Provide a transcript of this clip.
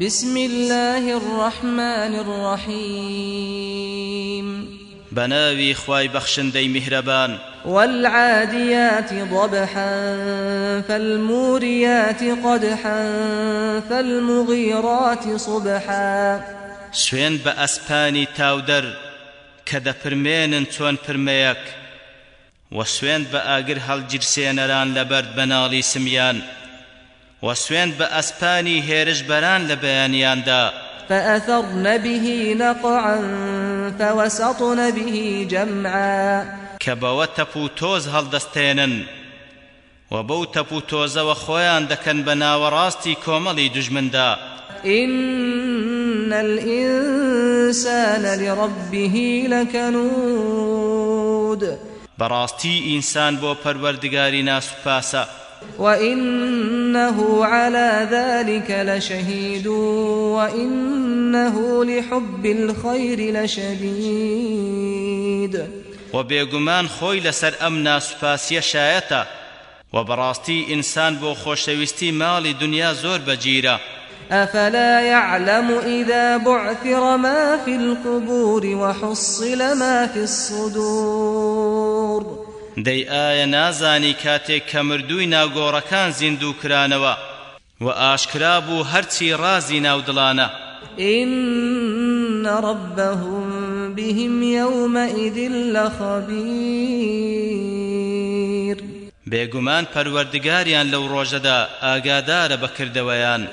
بسم الله الرحمن الرحيم بناوي خواي بخشن دي مهربان والعاديات ضبحا فالموريات قدحا فالمغيرات صبحا سوين بأسباني تاودر كذا فرمين تون فرميك وسوين بآقر هالجرسين ران لبرد بنالي سميان وسوين بأسباني هيرش بران لبيانيان دا فأثرن به نقعا فوسطن به جمعا كبوا تبوتوز هل دستينن وبو تبوتوز وخويان دكن بنا وراستي كوملي دجمن دا إن الإنسان لربه لكنود براستي إنسان بو پروردگاري ناس پاسا وإنه على ذلك لشهيد وإنه لحب الخير لشديد وبيغمان خوي لسر أمنا سفاسية شايتا وبراستي إنسان بو خوشويستي مالي دنيا زور بجيرة أفلا يعلم إذا بعثر ما في القبور وحصل ما في الصدور دەی ئایا نازانی کاتێک کە مردووی ناگۆڕەکان زیندووکرانەوە و ئاشکرا بوو هەرچی ڕازی ناودڵانە إن ربهم بهم يومئذ لخبير بێگومان پەروەردگاریان لەو ڕۆژەدا ئاگادارە بەکردەوەیان